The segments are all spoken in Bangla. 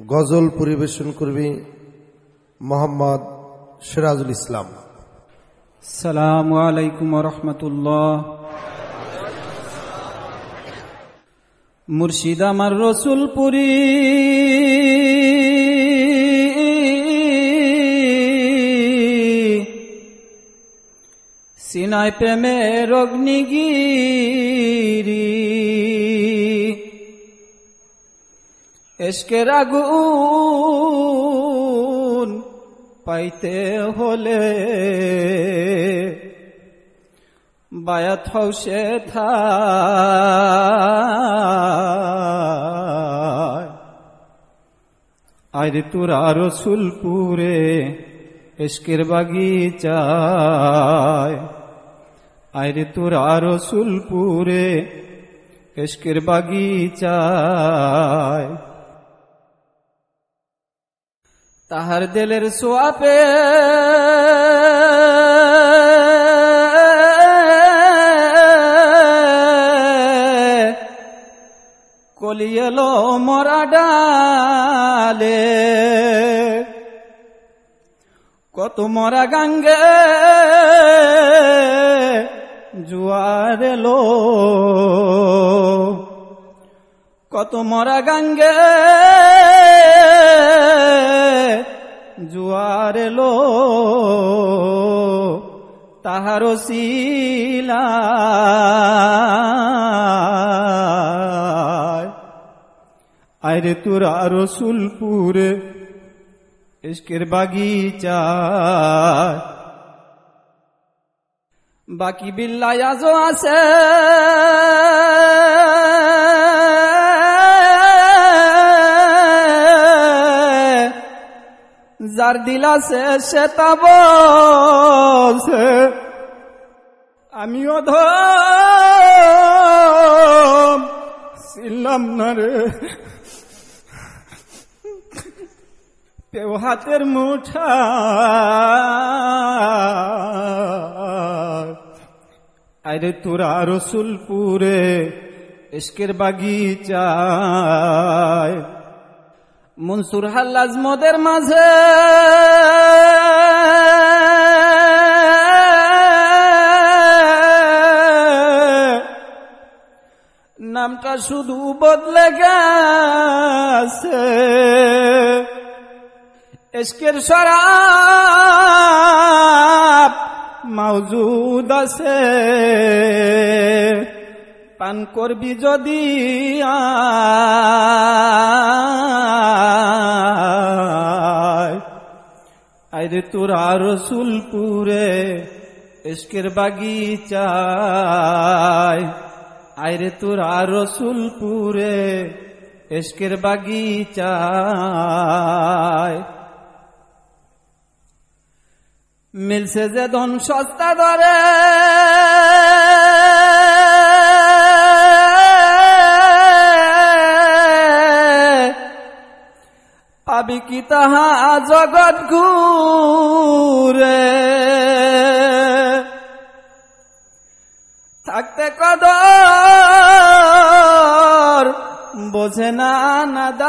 গজল পরিবেশন করবে মোহাম্মদ সিরাজুল ইসলাম। সালামু আলাইকুম রহমতুল্লাহ। মুর্শিদ আমার রসুলপুরি সিনাই প্রেমের অগ্নিগিরি এসকের আগুন পাইতে হলে। বায়াত হৌসে আরে তোরা রসুলপুরে এসকের বাগিচায়। আরে তোরা রসুলপুরে এসকের বাগিচায়। তাহার দিলের সোয়াপে কলিয়েলো মরা ডালে কত মরা গাঙ্গে জুয়ার এলো। কত মরা গাঙ্গে জুয়ার এলো তাহার শিলা। আরে তোরা রসুলপুরে ইস্কের বাগিচা বাকি বিল্লাই আজও আছে। যার দিলাছে সে তা বলছে, আমিও ছিলাম না রে। হাতের মুঠা। আরে তোরা রসুলপুরে ইস্কের বাগিচায়। মনসুর হাল্লাজ মদের মাঝে। নামটা শুধু বদলে গেছে। এসকের সরাব মৌজুদ আছে। পান করবি যদি আরে তোরা রসুলপুরে এসকের বাগিচায়। তোর তোরা রসুলপুরে এসকের বাগিচায়। মিলছে যে ধন সস্তা দরে পাবি কি তাহা জগৎ ঘুরে। থাকতে কদর বোঝে না নাদান।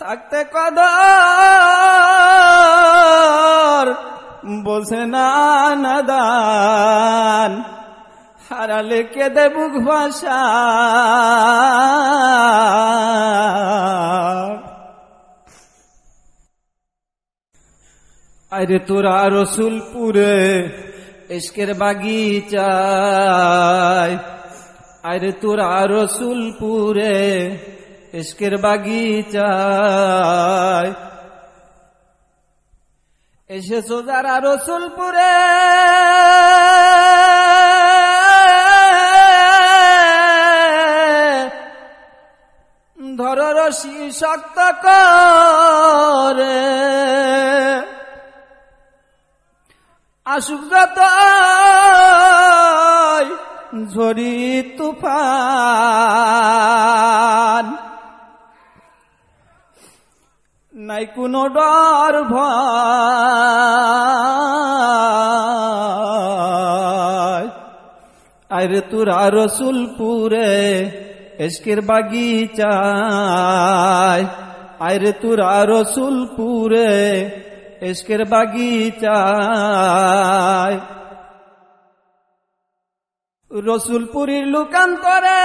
থাকতে কদর বোঝে না নাদান। হারালে কে দেবুক ভাষা আরে তোরা রসুলপুরে ইস্কের বাগিচায়। আরে তোরা রসুলপুরে ইস্কের বাগিচায়। এসেছ যারা রসুলপুরে। ধর রশি শক্ত করে। আসুক যত ঝরি তুফান। নাই কোনো ডর ভয়। আরে তোরা রসুলপুরে এসকের বাগিচায়। আয়রে তুরা রসুলপুরে এসকের বাগিচায়। রসুলপুরীর লুকান্তরে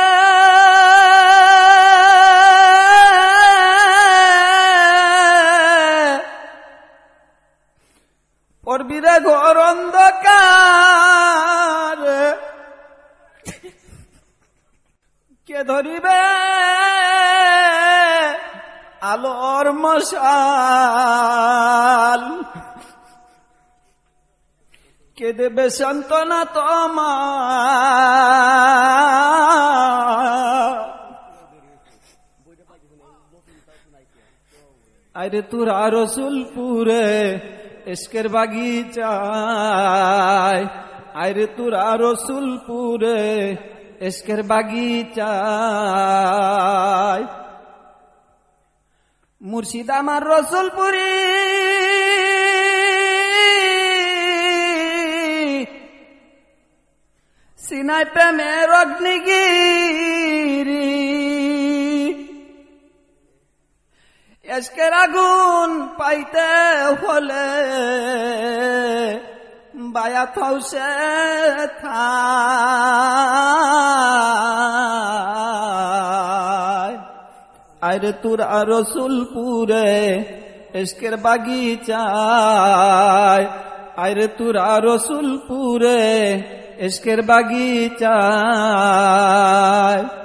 পরবিরে ঘর অন্ধকার। কে ধরিবে? আলোর মশাল। কে দেবে সান্ত্বনা তোমার? আরে তুরা রসুলপুরে এসকের বাগিচায়। আরে তুরা রসুলপুরে এসকের বাগিচায়। মুর্শিদ আমার রসুলপুরি। সিনাই প্রেমের অগ্নিগিরি। এসকের আগুন পাইতে হলে বায়া থাউসে থায় আরে তোর রসুলপুরে এসকের বাগিচায়। আরে তোর রসুলপুরে এসকের বাগিচায়।